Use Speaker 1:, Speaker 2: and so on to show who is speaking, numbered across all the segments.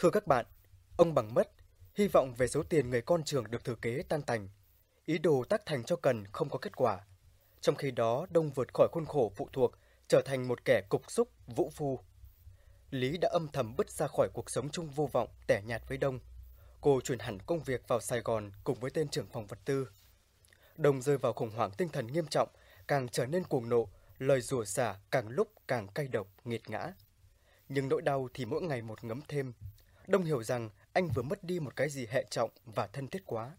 Speaker 1: Thưa các bạn, ông bằng mất, hy vọng về số tiền người con trường được thừa kế tan tành. Ý đồ tác thành cho cần không có kết quả. Trong khi đó, Đông vượt khỏi khuôn khổ phụ thuộc, trở thành một kẻ cục xúc, vũ phu. Lý đã âm thầm bứt ra khỏi cuộc sống chung vô vọng, tẻ nhạt với Đông. Cô chuyển hẳn công việc vào Sài Gòn cùng với tên trưởng phòng vật tư. Đông rơi vào khủng hoảng tinh thần nghiêm trọng, càng trở nên cuồng nộ, lời rủa xả càng lúc càng cay độc, nghiệt ngã. Nhưng nỗi đau thì mỗi ngày một ngấm thêm. Đông hiểu rằng anh vừa mất đi một cái gì hệ trọng và thân thiết quá.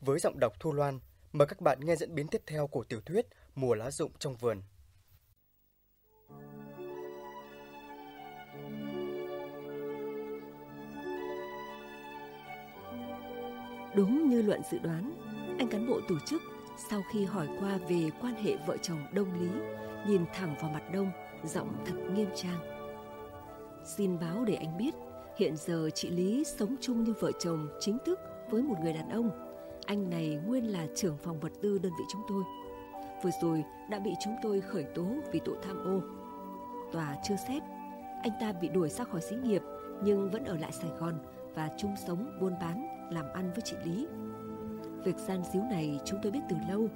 Speaker 1: Với giọng đọc Thu Loan, mời các bạn nghe diễn biến tiếp theo của tiểu thuyết Mùa lá rụng trong vườn.
Speaker 2: Đúng như luận dự đoán, anh cán bộ tổ chức sau khi hỏi qua về quan hệ vợ chồng Đông Lý, nhìn thẳng vào mặt Đông, giọng thật nghiêm trang. Xin báo để anh biết, hiện giờ chị Lý sống chung như vợ chồng chính thức với một người đàn ông. Anh này nguyên là trưởng phòng vật tư đơn vị chúng tôi. Vừa rồi đã bị chúng tôi khởi tố vì tội tham ô. Tòa chưa xét, anh ta bị đuổi ra khỏi xí nghiệp nhưng vẫn ở lại Sài Gòn và chung sống buôn bán làm ăn với chị Lý. Việc gian díu này chúng tôi biết từ lâu,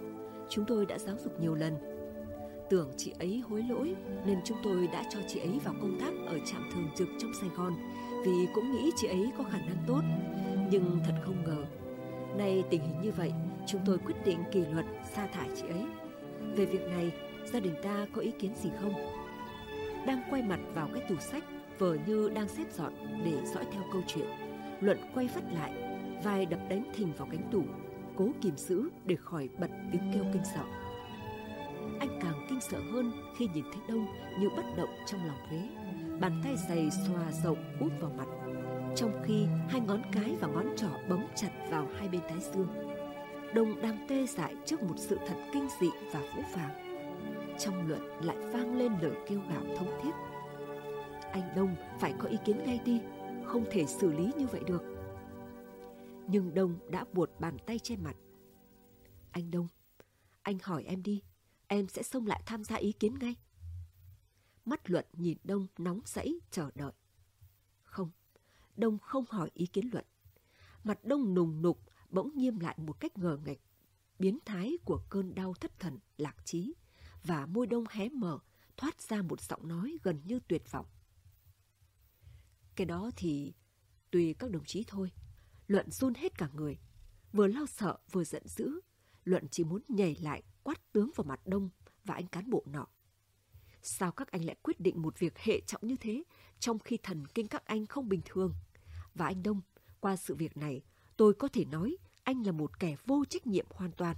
Speaker 2: chúng tôi đã giáo dục nhiều lần. Tưởng chị ấy hối lỗi nên chúng tôi đã cho chị ấy vào công tác ở trạm thường trực trong Sài Gòn vì cũng nghĩ chị ấy có khả năng tốt. Nhưng thật không ngờ, nay tình hình như vậy, chúng tôi quyết định kỷ luật sa thải chị ấy. Về việc này, gia đình ta có ý kiến gì không? Đang quay mặt vào cái tủ sách, vờ như đang xếp dọn để dõi theo câu chuyện. Luận quay phát lại, vai đập đánh thình vào cánh tủ, cố kìm giữ để khỏi bật tiếng kêu kinh sợ. Anh càng kinh sợ hơn khi nhìn thấy Đông như bất động trong lòng ghế, bàn tay dày xòa rộng út vào mặt, trong khi hai ngón cái và ngón trỏ bấm chặt vào hai bên thái dương. Đông đang tê dại trước một sự thật kinh dị và vũ phàng. Trong luận lại vang lên lời kêu gào thống thiết. Anh Đông phải có ý kiến ngay đi, không thể xử lý như vậy được nhưng Đông đã buột bàn tay che mặt. Anh Đông, anh hỏi em đi, em sẽ xông lại tham gia ý kiến ngay. Mắt Luận nhìn Đông nóng rẫy chờ đợi. Không, Đông không hỏi ý kiến Luận. Mặt Đông nùng nục bỗng nghiêm lại một cách ngờ nghịch. biến thái của cơn đau thất thần, lạc trí, và môi Đông hé mở, thoát ra một giọng nói gần như tuyệt vọng. Cái đó thì tùy các đồng chí thôi. Luận run hết cả người. Vừa lo sợ vừa giận dữ, Luận chỉ muốn nhảy lại quát tướng vào mặt Đông và anh cán bộ nọ. Sao các anh lại quyết định một việc hệ trọng như thế, trong khi thần kinh các anh không bình thường? Và anh Đông, qua sự việc này, tôi có thể nói anh là một kẻ vô trách nhiệm hoàn toàn.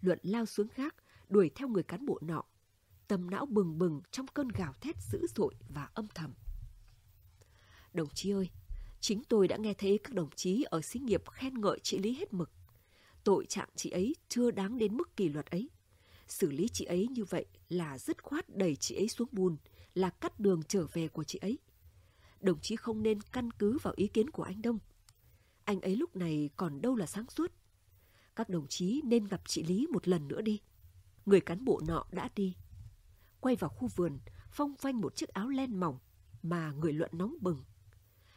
Speaker 2: Luận lao xuống gác, đuổi theo người cán bộ nọ. tầm não bừng bừng trong cơn gào thét dữ dội và âm thầm. Đồng chí ơi, Chính tôi đã nghe thấy các đồng chí ở xí nghiệp khen ngợi chị Lý hết mực. Tội trạng chị ấy chưa đáng đến mức kỷ luật ấy. Xử lý chị ấy như vậy là dứt khoát đẩy chị ấy xuống bùn, là cắt đường trở về của chị ấy. Đồng chí không nên căn cứ vào ý kiến của anh Đông. Anh ấy lúc này còn đâu là sáng suốt. Các đồng chí nên gặp chị Lý một lần nữa đi. Người cán bộ nọ đã đi. Quay vào khu vườn, phong phanh một chiếc áo len mỏng mà người luận nóng bừng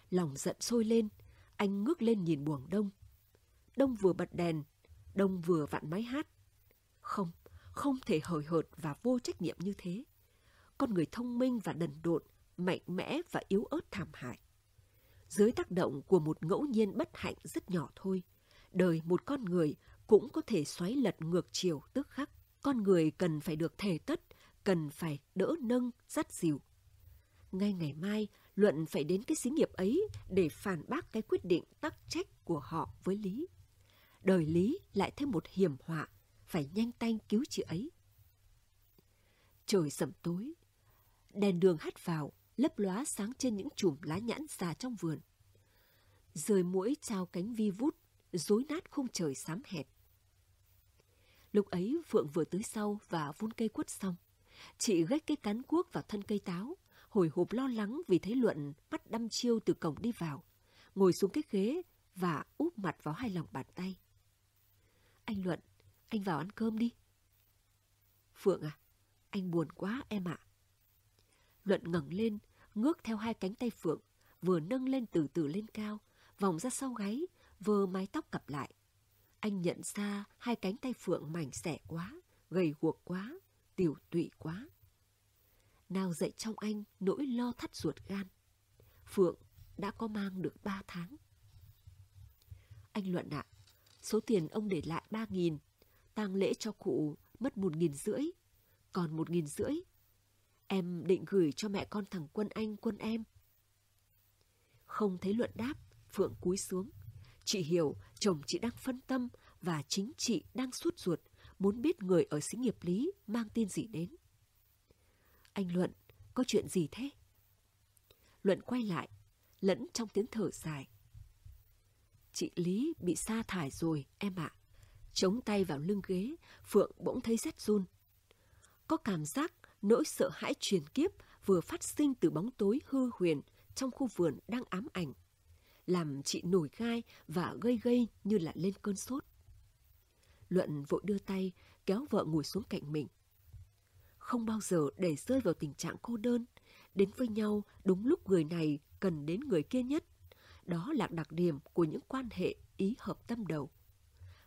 Speaker 2: Lòng giận sôi lên, anh ngước lên nhìn buồng đông. Đông vừa bật đèn, đông vừa vặn máy hát. Không, không thể hời hợt và vô trách nhiệm như thế. Con người thông minh và đần độn, mạnh mẽ và yếu ớt thảm hại. Dưới tác động của một ngẫu nhiên bất hạnh rất nhỏ thôi, đời một con người cũng có thể xoáy lật ngược chiều tức khắc. Con người cần phải được thể tất, cần phải đỡ nâng, dắt dìu. Ngay ngày mai, Luận phải đến cái xí nghiệp ấy để phản bác cái quyết định tắc trách của họ với Lý. Đời Lý lại thêm một hiểm họa, phải nhanh tay cứu chị ấy. Trời sầm tối, đèn đường hắt vào, lấp lóa sáng trên những chùm lá nhãn già trong vườn. Rời mũi trao cánh vi vút, rối nát khung trời xám hẹp. Lúc ấy Phượng vừa tới sau và vun cây quất xong. Chị gách cái cán cuốc vào thân cây táo, hồi hộp lo lắng vì thấy Luận bắt đăm chiêu từ cổng đi vào, ngồi xuống cái ghế và úp mặt vào hai lòng bàn tay. Anh Luận, anh vào ăn cơm đi. Phượng à, anh buồn quá em ạ. Luận ngẩng lên, ngước theo hai cánh tay Phượng, vừa nâng lên từ từ lên cao, vòng ra sau gáy, vơ mái tóc cặp lại. Anh nhận ra hai cánh tay Phượng mảnh xẻ quá, gầy guộc quá, tiểu tụy quá. Nào dậy trong anh nỗi lo thắt ruột gan. Phượng đã có mang được ba tháng. Anh Luận ạ, số tiền ông để lại ba nghìn, tang lễ cho cụ mất một nghìn rưỡi, còn một nghìn rưỡi. Em định gửi cho mẹ con thằng Quân Anh, Quân em. Không thấy Luận đáp, Phượng cúi xuống. Chị hiểu chồng chị đang phân tâm và chính chị đang suốt ruột muốn biết người ở xí nghiệp lý mang tin gì đến. Anh Luận, có chuyện gì thế? Luận quay lại, lẫn trong tiếng thở dài. Chị Lý bị sa thải rồi, em ạ. À. Chống tay vào lưng ghế, Phượng bỗng thấy rét run. Có cảm giác nỗi sợ hãi truyền kiếp vừa phát sinh từ bóng tối hư huyền trong khu vườn đang ám ảnh. Làm chị nổi gai và gây gây như là lên cơn sốt. Luận vội đưa tay, kéo vợ ngồi xuống cạnh mình. Không bao giờ để rơi vào tình trạng cô đơn, đến với nhau đúng lúc người này cần đến người kia nhất. Đó là đặc điểm của những quan hệ ý hợp tâm đầu.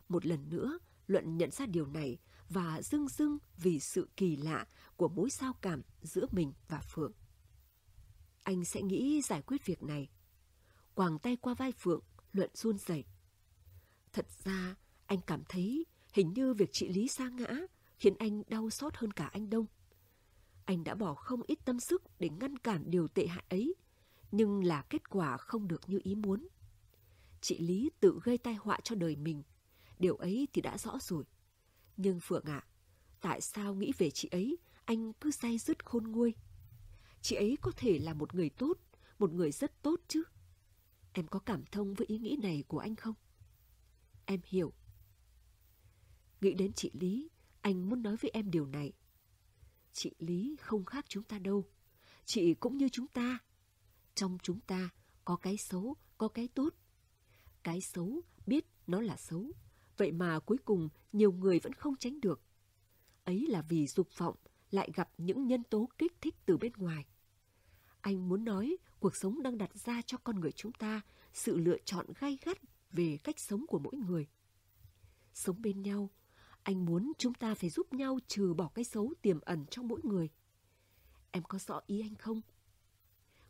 Speaker 2: Một lần nữa, Luận nhận ra điều này và dưng dưng vì sự kỳ lạ của mối sao cảm giữa mình và Phượng. Anh sẽ nghĩ giải quyết việc này. Quàng tay qua vai Phượng, Luận run rẩy. Thật ra, anh cảm thấy hình như việc chị Lý sa ngã khiến anh đau xót hơn cả anh Đông. Anh đã bỏ không ít tâm sức để ngăn cản điều tệ hại ấy, nhưng là kết quả không được như ý muốn. Chị Lý tự gây tai họa cho đời mình, điều ấy thì đã rõ rồi. Nhưng Phượng ạ, à, tại sao nghĩ về chị ấy, anh cứ say dứt khôn nguôi? Chị ấy có thể là một người tốt, một người rất tốt chứ. Em có cảm thông với ý nghĩ này của anh không? Em hiểu. Nghĩ đến chị Lý, anh muốn nói với em điều này. Chị Lý không khác chúng ta đâu. Chị cũng như chúng ta. Trong chúng ta có cái xấu, có cái tốt. Cái xấu biết nó là xấu. Vậy mà cuối cùng nhiều người vẫn không tránh được. Ấy là vì dục vọng lại gặp những nhân tố kích thích từ bên ngoài. Anh muốn nói cuộc sống đang đặt ra cho con người chúng ta sự lựa chọn gay gắt về cách sống của mỗi người. Sống bên nhau anh muốn chúng ta phải giúp nhau trừ bỏ cái xấu tiềm ẩn trong mỗi người. Em có rõ ý anh không?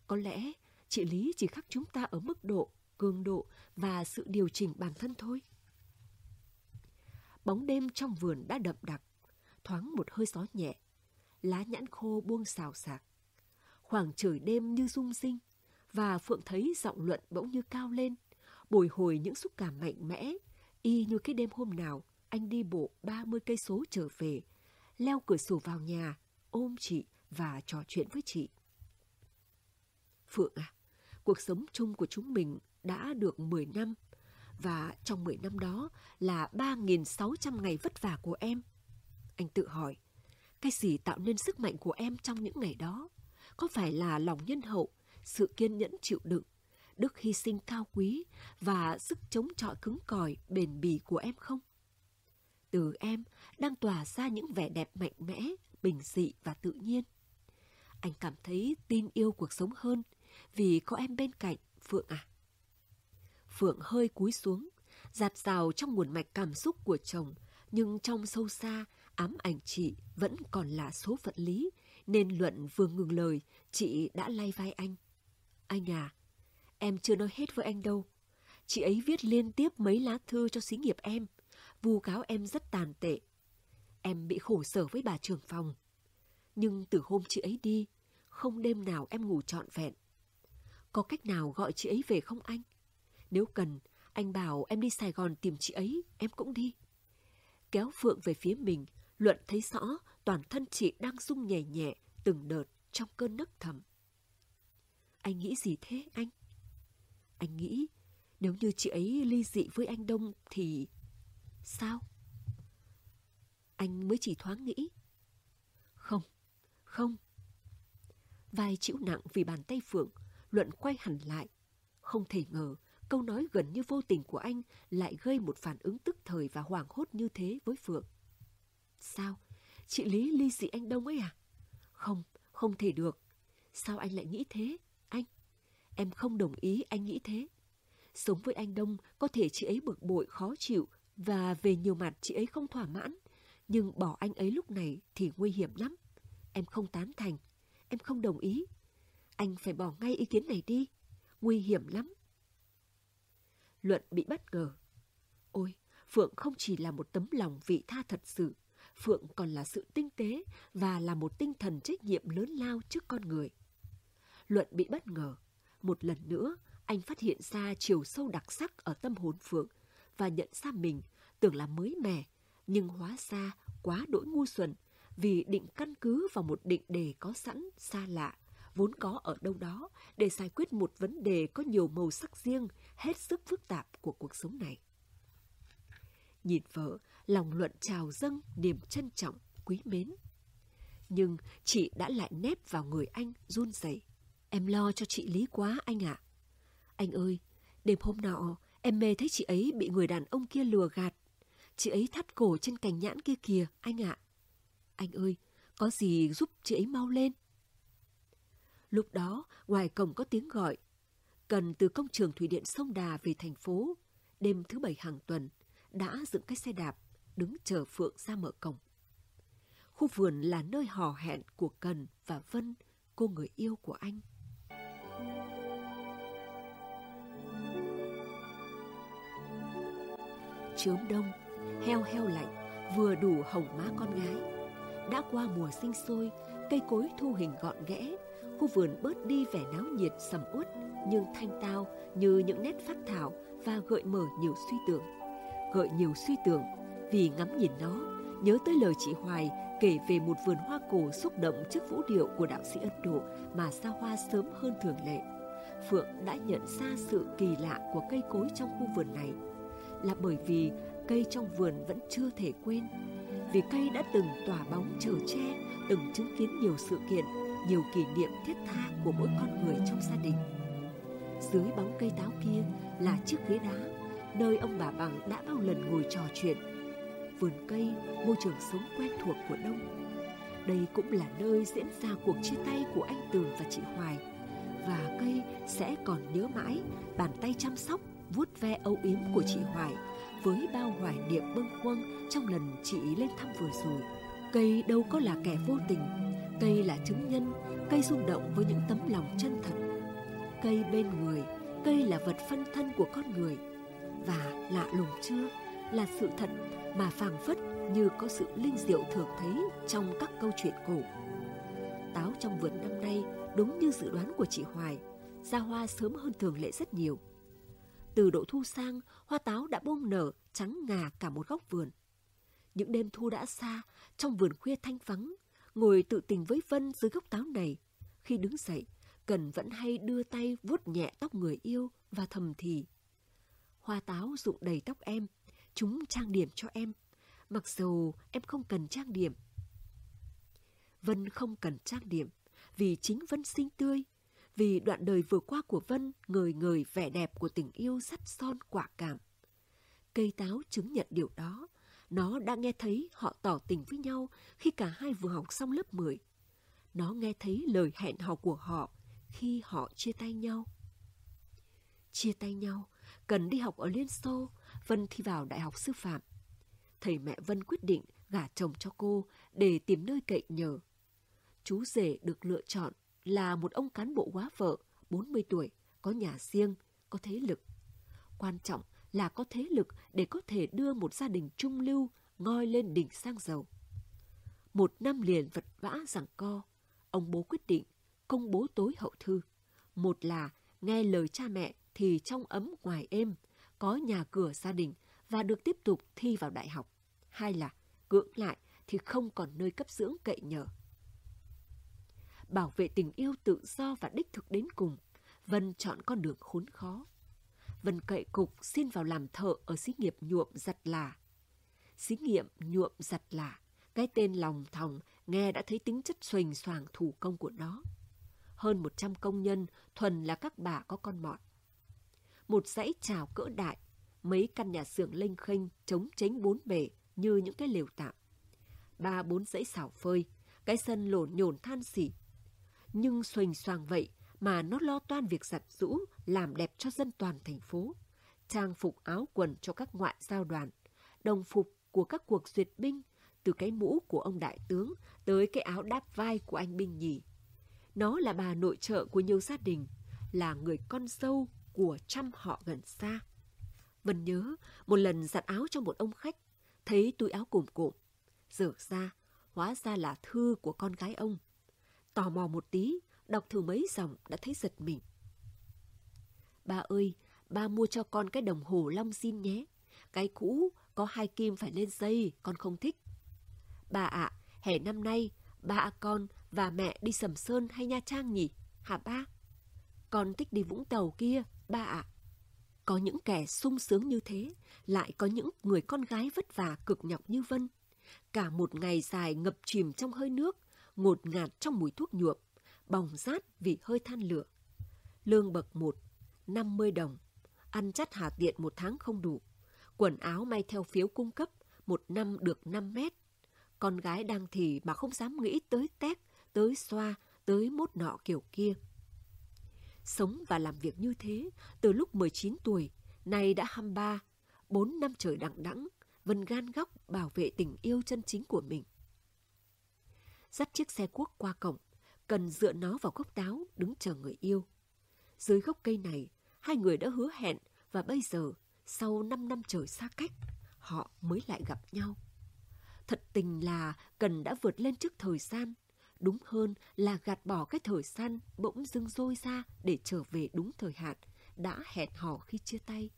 Speaker 2: Có lẽ chị Lý chỉ khác chúng ta ở mức độ, cường độ và sự điều chỉnh bản thân thôi. Bóng đêm trong vườn đã đậm đặc, thoáng một hơi gió nhẹ, lá nhãn khô buông xào xạc. Khoảng trời đêm như rung rinh, và Phượng thấy giọng luận bỗng như cao lên, bồi hồi những xúc cảm mạnh mẽ, y như cái đêm hôm nào anh đi bộ 30 cây số trở về, leo cửa sổ vào nhà, ôm chị và trò chuyện với chị. Phượng à, cuộc sống chung của chúng mình đã được 10 năm và trong 10 năm đó là 3.600 ngày vất vả của em. Anh tự hỏi, cái gì tạo nên sức mạnh của em trong những ngày đó? Có phải là lòng nhân hậu, sự kiên nhẫn chịu đựng, đức hy sinh cao quý và sức chống chọi cứng cỏi bền bỉ của em không? từ em đang tỏa ra những vẻ đẹp mạnh mẽ, bình dị và tự nhiên. Anh cảm thấy tin yêu cuộc sống hơn vì có em bên cạnh, Phượng à. Phượng hơi cúi xuống, giạt rào trong nguồn mạch cảm xúc của chồng, nhưng trong sâu xa, ám ảnh chị vẫn còn là số phận lý, nên Luận vừa ngừng lời, chị đã lay vai anh. Anh à, em chưa nói hết với anh đâu. Chị ấy viết liên tiếp mấy lá thư cho xí nghiệp em vu cáo em rất tàn tệ. Em bị khổ sở với bà trưởng phòng. Nhưng từ hôm chị ấy đi, không đêm nào em ngủ trọn vẹn. Có cách nào gọi chị ấy về không anh? Nếu cần, anh bảo em đi Sài Gòn tìm chị ấy, em cũng đi. Kéo Phượng về phía mình, Luận thấy rõ toàn thân chị đang rung nhẹ nhẹ từng đợt trong cơn nấc thầm. Anh nghĩ gì thế anh? Anh nghĩ nếu như chị ấy ly dị với anh Đông thì Sao? Anh mới chỉ thoáng nghĩ. Không, không. Vai chịu nặng vì bàn tay Phượng, Luận quay hẳn lại. Không thể ngờ, câu nói gần như vô tình của anh lại gây một phản ứng tức thời và hoảng hốt như thế với Phượng. Sao? Chị Lý ly dị anh Đông ấy à? Không, không thể được. Sao anh lại nghĩ thế, anh? Em không đồng ý anh nghĩ thế. Sống với anh Đông có thể chị ấy bực bội khó chịu và về nhiều mặt chị ấy không thỏa mãn. Nhưng bỏ anh ấy lúc này thì nguy hiểm lắm. Em không tán thành. Em không đồng ý. Anh phải bỏ ngay ý kiến này đi. Nguy hiểm lắm. Luận bị bất ngờ. Ôi, Phượng không chỉ là một tấm lòng vị tha thật sự. Phượng còn là sự tinh tế và là một tinh thần trách nhiệm lớn lao trước con người. Luận bị bất ngờ. Một lần nữa, anh phát hiện ra chiều sâu đặc sắc ở tâm hồn Phượng và nhận ra mình tưởng là mới mẻ, nhưng hóa ra quá đỗi ngu xuẩn vì định căn cứ vào một định đề có sẵn, xa lạ, vốn có ở đâu đó để giải quyết một vấn đề có nhiều màu sắc riêng, hết sức phức tạp của cuộc sống này. Nhìn vợ, lòng luận trào dâng niềm trân trọng, quý mến. Nhưng chị đã lại nép vào người anh run rẩy. Em lo cho chị Lý quá anh ạ. Anh ơi, đêm hôm nọ em mê thấy chị ấy bị người đàn ông kia lừa gạt. Chị ấy thắt cổ trên cành nhãn kia kìa, anh ạ. Anh ơi, có gì giúp chị ấy mau lên. Lúc đó, ngoài cổng có tiếng gọi. Cần từ công trường thủy điện sông Đà về thành phố, đêm thứ bảy hàng tuần, đã dựng cái xe đạp, đứng chờ Phượng ra mở cổng. Khu vườn là nơi hò hẹn của Cần và Vân, cô người yêu của anh. Chớm đông, heo heo lạnh, vừa đủ hồng má con gái. Đã qua mùa sinh sôi, cây cối thu hình gọn ghẽ, khu vườn bớt đi vẻ náo nhiệt sầm uất nhưng thanh tao như những nét phát thảo và gợi mở nhiều suy tưởng. Gợi nhiều suy tưởng vì ngắm nhìn nó, nhớ tới lời chị Hoài kể về một vườn hoa cổ xúc động trước vũ điệu của đạo sĩ Ấn Độ mà xa hoa sớm hơn thường lệ. Phượng đã nhận ra sự kỳ lạ của cây cối trong khu vườn này là bởi vì cây trong vườn vẫn chưa thể quên. Vì cây đã từng tỏa bóng chở che, từng chứng kiến nhiều sự kiện, nhiều kỷ niệm thiết tha của mỗi con người trong gia đình. Dưới bóng cây táo kia là chiếc ghế đá, nơi ông bà Bằng đã bao lần ngồi trò chuyện. Vườn cây, môi trường sống quen thuộc của Đông. Đây cũng là nơi diễn ra cuộc chia tay của anh Tường và chị Hoài. Và cây sẽ còn nhớ mãi bàn tay chăm sóc vuốt ve âu yếm của chị Hoài với bao hoài niệm bâng khuâng trong lần chị lên thăm vừa rồi. Cây đâu có là kẻ vô tình, cây là chứng nhân, cây rung động với những tấm lòng chân thật. Cây bên người, cây là vật phân thân của con người. Và lạ lùng chưa, là sự thật mà phảng phất như có sự linh diệu thường thấy trong các câu chuyện cổ. Táo trong vườn năm nay đúng như dự đoán của chị Hoài, ra hoa sớm hơn thường lệ rất nhiều – từ độ thu sang, hoa táo đã bông nở trắng ngà cả một góc vườn. Những đêm thu đã xa, trong vườn khuya thanh vắng, ngồi tự tình với Vân dưới gốc táo này. Khi đứng dậy, Cần vẫn hay đưa tay vuốt nhẹ tóc người yêu và thầm thì. Hoa táo rụng đầy tóc em, chúng trang điểm cho em, mặc dù em không cần trang điểm. Vân không cần trang điểm, vì chính Vân xinh tươi, vì đoạn đời vừa qua của Vân ngời ngời vẻ đẹp của tình yêu sắt son quả cảm. Cây táo chứng nhận điều đó. Nó đã nghe thấy họ tỏ tình với nhau khi cả hai vừa học xong lớp 10. Nó nghe thấy lời hẹn hò của họ khi họ chia tay nhau. Chia tay nhau, cần đi học ở Liên Xô, Vân thi vào Đại học Sư phạm. Thầy mẹ Vân quyết định gả chồng cho cô để tìm nơi cậy nhờ. Chú rể được lựa chọn là một ông cán bộ quá vợ, 40 tuổi, có nhà riêng, có thế lực. Quan trọng là có thế lực để có thể đưa một gia đình trung lưu ngoi lên đỉnh sang giàu. Một năm liền vật vã giảng co, ông bố quyết định công bố tối hậu thư. Một là nghe lời cha mẹ thì trong ấm ngoài êm, có nhà cửa gia đình và được tiếp tục thi vào đại học. Hai là cưỡng lại thì không còn nơi cấp dưỡng cậy nhờ bảo vệ tình yêu tự do và đích thực đến cùng, Vân chọn con đường khốn khó. Vân cậy cục xin vào làm thợ ở xí nghiệp nhuộm giặt là. Xí nghiệp nhuộm giặt là, cái tên lòng thòng nghe đã thấy tính chất xoành xoàng thủ công của nó. Hơn 100 công nhân thuần là các bà có con mọt. Một dãy trào cỡ đại, mấy căn nhà xưởng lênh khênh chống chánh bốn bể như những cái lều tạm. Ba bốn dãy xảo phơi, cái sân lổn nhổn than xỉ nhưng xoành xoàng vậy mà nó lo toan việc giặt rũ, làm đẹp cho dân toàn thành phố. Trang phục áo quần cho các ngoại giao đoàn, đồng phục của các cuộc duyệt binh, từ cái mũ của ông đại tướng tới cái áo đáp vai của anh binh nhì. Nó là bà nội trợ của nhiều gia đình, là người con dâu của trăm họ gần xa. Vân nhớ một lần giặt áo cho một ông khách, thấy túi áo cùm cụm. Dở ra, hóa ra là thư của con gái ông. Tò mò một tí, đọc thử mấy dòng đã thấy giật mình. Ba ơi, ba mua cho con cái đồng hồ long xin nhé. Cái cũ có hai kim phải lên dây, con không thích. Bà ạ, à, hè năm nay, ba con và mẹ đi Sầm Sơn hay Nha Trang nhỉ? Hả ba? Con thích đi Vũng Tàu kia, ba ạ. À. Có những kẻ sung sướng như thế, lại có những người con gái vất vả cực nhọc như Vân. Cả một ngày dài ngập chìm trong hơi nước, ngột ngạt trong mùi thuốc nhuộm, bỏng rát vì hơi than lửa. Lương bậc một, 50 đồng, ăn chắt hà tiện một tháng không đủ. Quần áo may theo phiếu cung cấp, một năm được 5 mét. Con gái đang thì mà không dám nghĩ tới tét, tới xoa, tới mốt nọ kiểu kia. Sống và làm việc như thế, từ lúc 19 tuổi, nay đã 23, 4 năm trời đặng đẵng, Vân gan góc bảo vệ tình yêu chân chính của mình. Dắt chiếc xe cuốc qua cổng, cần dựa nó vào gốc táo đứng chờ người yêu. Dưới gốc cây này, hai người đã hứa hẹn và bây giờ, sau 5 năm trời xa cách, họ mới lại gặp nhau. Thật tình là Cần đã vượt lên trước thời gian, đúng hơn là gạt bỏ cái thời gian bỗng dưng rôi ra để trở về đúng thời hạn, đã hẹn hò khi chia tay.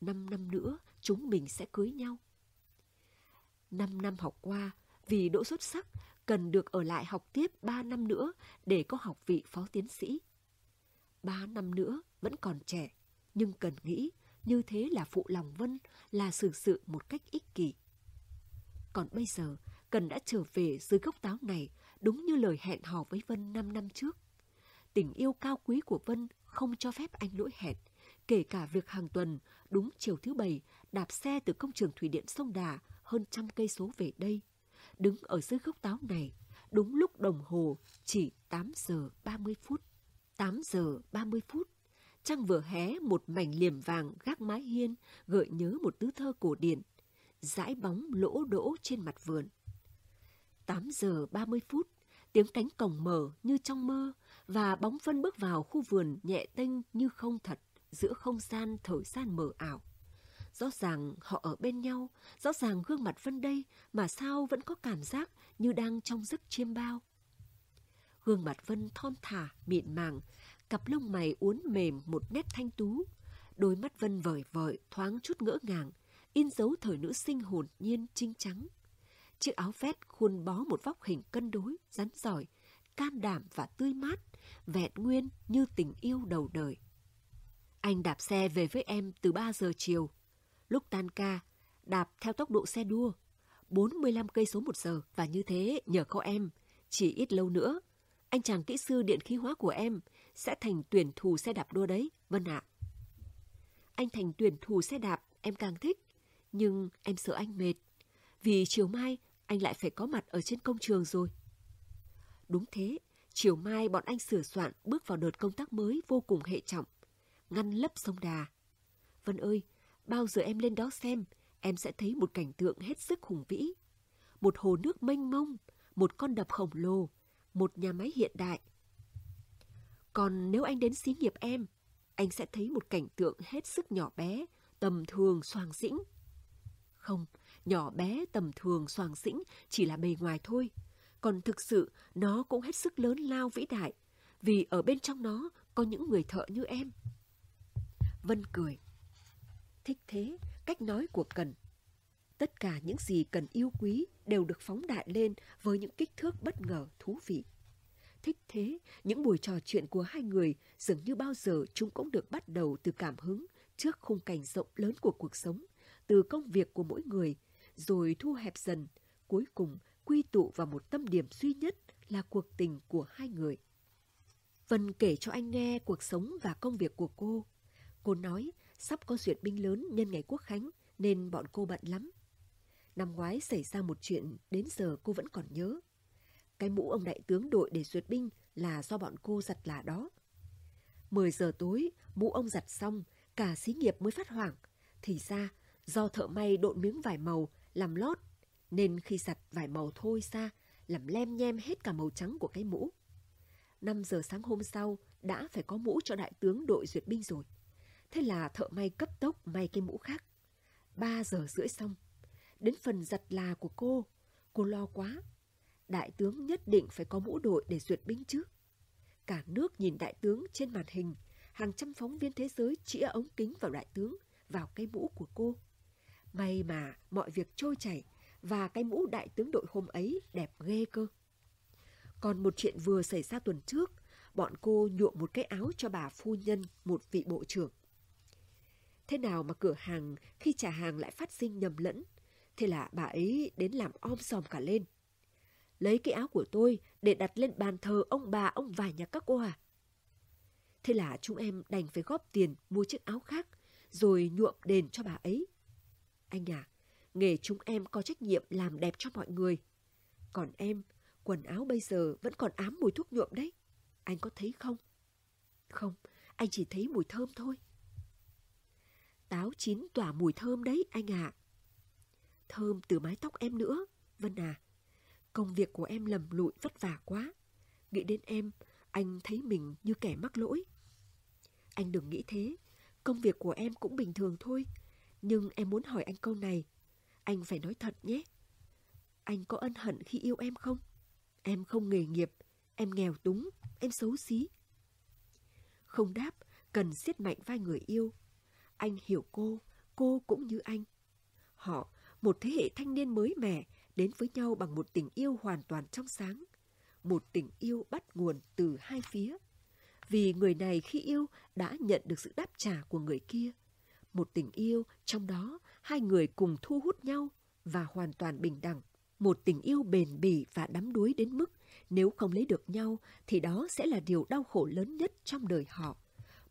Speaker 2: Năm năm nữa, chúng mình sẽ cưới nhau. Năm năm học qua, vì độ xuất sắc, cần được ở lại học tiếp ba năm nữa để có học vị phó tiến sĩ. Ba năm nữa vẫn còn trẻ, nhưng cần nghĩ như thế là phụ lòng Vân, là xử sự một cách ích kỷ. Còn bây giờ, Cần đã trở về dưới gốc táo này đúng như lời hẹn hò với Vân 5 năm trước. Tình yêu cao quý của Vân không cho phép anh lỗi hẹn, kể cả việc hàng tuần, đúng chiều thứ bảy, đạp xe từ công trường thủy điện sông Đà hơn trăm cây số về đây. Đứng ở dưới gốc táo này, đúng lúc đồng hồ chỉ 8 giờ 30 phút. 8 giờ 30 phút, Trăng vừa hé một mảnh liềm vàng gác mái hiên, gợi nhớ một tứ thơ cổ điển, dãi bóng lỗ đỗ trên mặt vườn. 8 giờ 30 phút, tiếng cánh cổng mở như trong mơ và bóng phân bước vào khu vườn nhẹ tênh như không thật giữa không gian thời gian mờ ảo. Rõ ràng họ ở bên nhau, rõ ràng gương mặt Vân đây mà sao vẫn có cảm giác như đang trong giấc chiêm bao. Gương mặt Vân thon thả, mịn màng, cặp lông mày uốn mềm một nét thanh tú. Đôi mắt Vân vời vợi, thoáng chút ngỡ ngàng, in dấu thời nữ sinh hồn nhiên, trinh trắng. Chiếc áo vest khuôn bó một vóc hình cân đối, rắn giỏi, can đảm và tươi mát, vẹn nguyên như tình yêu đầu đời. Anh đạp xe về với em từ 3 giờ chiều. Lúc tan ca, đạp theo tốc độ xe đua, 45 cây số một giờ và như thế nhờ có em, chỉ ít lâu nữa, anh chàng kỹ sư điện khí hóa của em sẽ thành tuyển thủ xe đạp đua đấy, Vân ạ. Anh thành tuyển thủ xe đạp, em càng thích, nhưng em sợ anh mệt. Vì chiều mai anh lại phải có mặt ở trên công trường rồi. Đúng thế, chiều mai bọn anh sửa soạn bước vào đợt công tác mới vô cùng hệ trọng, ngăn lấp sông Đà. Vân ơi, bao giờ em lên đó xem, em sẽ thấy một cảnh tượng hết sức hùng vĩ. Một hồ nước mênh mông, một con đập khổng lồ, một nhà máy hiện đại. Còn nếu anh đến xí nghiệp em, anh sẽ thấy một cảnh tượng hết sức nhỏ bé, tầm thường soàng dĩnh. Không, nhỏ bé tầm thường soàng dĩnh chỉ là bề ngoài thôi. Còn thực sự nó cũng hết sức lớn lao vĩ đại, vì ở bên trong nó có những người thợ như em. Vân cười. Thích thế, cách nói của Cần. Tất cả những gì Cần yêu quý đều được phóng đại lên với những kích thước bất ngờ thú vị. Thích thế, những buổi trò chuyện của hai người dường như bao giờ chúng cũng được bắt đầu từ cảm hứng trước khung cảnh rộng lớn của cuộc sống, từ công việc của mỗi người rồi thu hẹp dần, cuối cùng quy tụ vào một tâm điểm duy nhất là cuộc tình của hai người. Vân kể cho anh nghe cuộc sống và công việc của cô. Cô nói sắp có duyệt binh lớn nhân ngày quốc khánh nên bọn cô bận lắm. Năm ngoái xảy ra một chuyện đến giờ cô vẫn còn nhớ. Cái mũ ông đại tướng đội để duyệt binh là do bọn cô giặt là đó. 10 giờ tối, mũ ông giặt xong, cả xí nghiệp mới phát hoảng. Thì ra, do thợ may độn miếng vải màu, làm lót, nên khi giặt vải màu thôi ra, làm lem nhem hết cả màu trắng của cái mũ. 5 giờ sáng hôm sau, đã phải có mũ cho đại tướng đội duyệt binh rồi. Thế là thợ may cấp tốc may cái mũ khác. ba giờ rưỡi xong. Đến phần giặt là của cô, cô lo quá. Đại tướng nhất định phải có mũ đội để duyệt binh chứ. Cả nước nhìn đại tướng trên màn hình, hàng trăm phóng viên thế giới chĩa ống kính vào đại tướng, vào cái mũ của cô. May mà mọi việc trôi chảy và cái mũ đại tướng đội hôm ấy đẹp ghê cơ. Còn một chuyện vừa xảy ra tuần trước, bọn cô nhuộm một cái áo cho bà phu nhân, một vị bộ trưởng. Thế nào mà cửa hàng khi trả hàng lại phát sinh nhầm lẫn, thế là bà ấy đến làm om sòm cả lên. Lấy cái áo của tôi để đặt lên bàn thờ ông bà ông vài nhà các cô à. Thế là chúng em đành phải góp tiền mua chiếc áo khác, rồi nhuộm đền cho bà ấy. Anh à, nghề chúng em có trách nhiệm làm đẹp cho mọi người. Còn em, quần áo bây giờ vẫn còn ám mùi thuốc nhuộm đấy. Anh có thấy không? Không, anh chỉ thấy mùi thơm thôi. Táo chín tỏa mùi thơm đấy anh ạ. À. Thơm từ mái tóc em nữa, Vân à. Công việc của em lầm lụi vất vả quá. Nghĩ đến em, anh thấy mình như kẻ mắc lỗi. Anh đừng nghĩ thế, công việc của em cũng bình thường thôi. Nhưng em muốn hỏi anh câu này. Anh phải nói thật nhé. Anh có ân hận khi yêu em không? Em không nghề nghiệp, em nghèo túng, em xấu xí. Không đáp, cần siết mạnh vai người yêu. Anh hiểu cô, cô cũng như anh. Họ, một thế hệ thanh niên mới mẻ, đến với nhau bằng một tình yêu hoàn toàn trong sáng. Một tình yêu bắt nguồn từ hai phía. Vì người này khi yêu đã nhận được sự đáp trả của người kia. Một tình yêu trong đó hai người cùng thu hút nhau và hoàn toàn bình đẳng. Một tình yêu bền bỉ và đắm đuối đến mức nếu không lấy được nhau thì đó sẽ là điều đau khổ lớn nhất trong đời họ.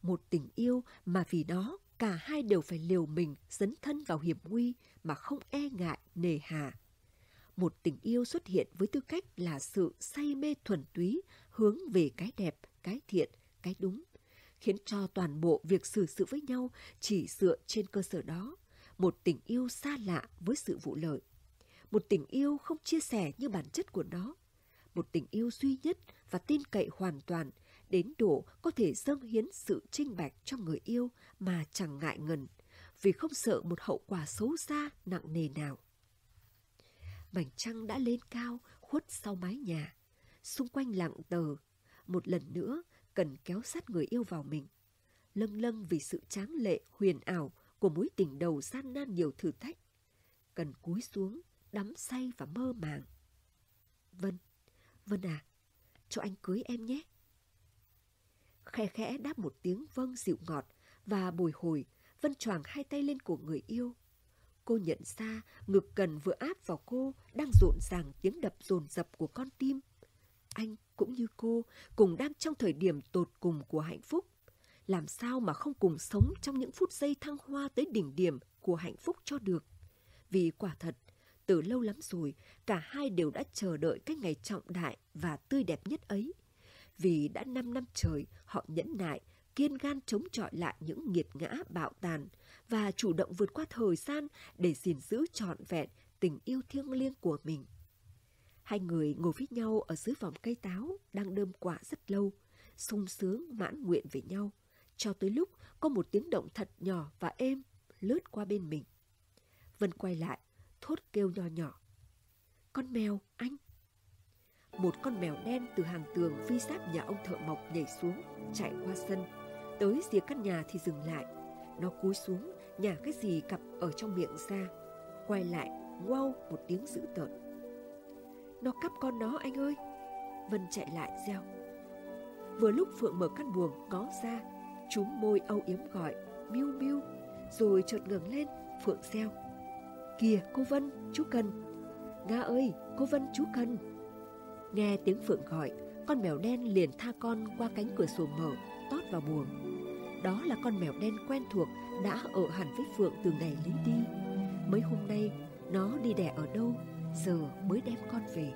Speaker 2: Một tình yêu mà vì đó cả hai đều phải liều mình dấn thân vào hiểm nguy mà không e ngại nề hà. Một tình yêu xuất hiện với tư cách là sự say mê thuần túy hướng về cái đẹp, cái thiện, cái đúng, khiến cho toàn bộ việc xử sự với nhau chỉ dựa trên cơ sở đó. Một tình yêu xa lạ với sự vụ lợi. Một tình yêu không chia sẻ như bản chất của nó. Một tình yêu duy nhất và tin cậy hoàn toàn đến độ có thể dâng hiến sự trinh bạch cho người yêu mà chẳng ngại ngần, vì không sợ một hậu quả xấu xa nặng nề nào. Mảnh trăng đã lên cao, khuất sau mái nhà. Xung quanh lặng tờ, một lần nữa cần kéo sát người yêu vào mình. Lâng lâng vì sự tráng lệ, huyền ảo của mối tình đầu gian nan nhiều thử thách. Cần cúi xuống, đắm say và mơ màng. Vân, Vân à, cho anh cưới em nhé. Khe khẽ đáp một tiếng vâng dịu ngọt và bồi hồi, Vân choàng hai tay lên của người yêu. Cô nhận ra ngực cần vừa áp vào cô đang rộn ràng tiếng đập dồn dập của con tim. Anh cũng như cô cùng đang trong thời điểm tột cùng của hạnh phúc. Làm sao mà không cùng sống trong những phút giây thăng hoa tới đỉnh điểm của hạnh phúc cho được. Vì quả thật, từ lâu lắm rồi, cả hai đều đã chờ đợi cái ngày trọng đại và tươi đẹp nhất ấy. Vì đã năm năm trời, họ nhẫn nại, kiên gan chống chọi lại những nghiệt ngã bạo tàn và chủ động vượt qua thời gian để gìn giữ trọn vẹn tình yêu thiêng liêng của mình. Hai người ngồi với nhau ở dưới vòng cây táo đang đơm quả rất lâu, sung sướng mãn nguyện về nhau, cho tới lúc có một tiếng động thật nhỏ và êm lướt qua bên mình. Vân quay lại, thốt kêu nho nhỏ. Con mèo, anh! Một con mèo đen từ hàng tường phi sát nhà ông thợ mộc nhảy xuống, chạy qua sân. Tới rìa căn nhà thì dừng lại. Nó cúi xuống, nhả cái gì cặp ở trong miệng ra. Quay lại, wow một tiếng dữ tợn. Nó cắp con nó anh ơi! Vân chạy lại reo. Vừa lúc Phượng mở căn buồng có ra, chúng môi âu yếm gọi, miu miu, rồi chợt ngẩng lên, Phượng reo. Kìa cô Vân, chú cần. Nga ơi, cô Vân chú cần. Nghe tiếng Phượng gọi, con mèo đen liền tha con qua cánh cửa sổ mở, tót vào buồng. Đó là con mèo đen quen thuộc đã ở hẳn với Phượng từ ngày lấy đi. Mấy hôm nay, nó đi đẻ ở đâu, giờ mới đem con về.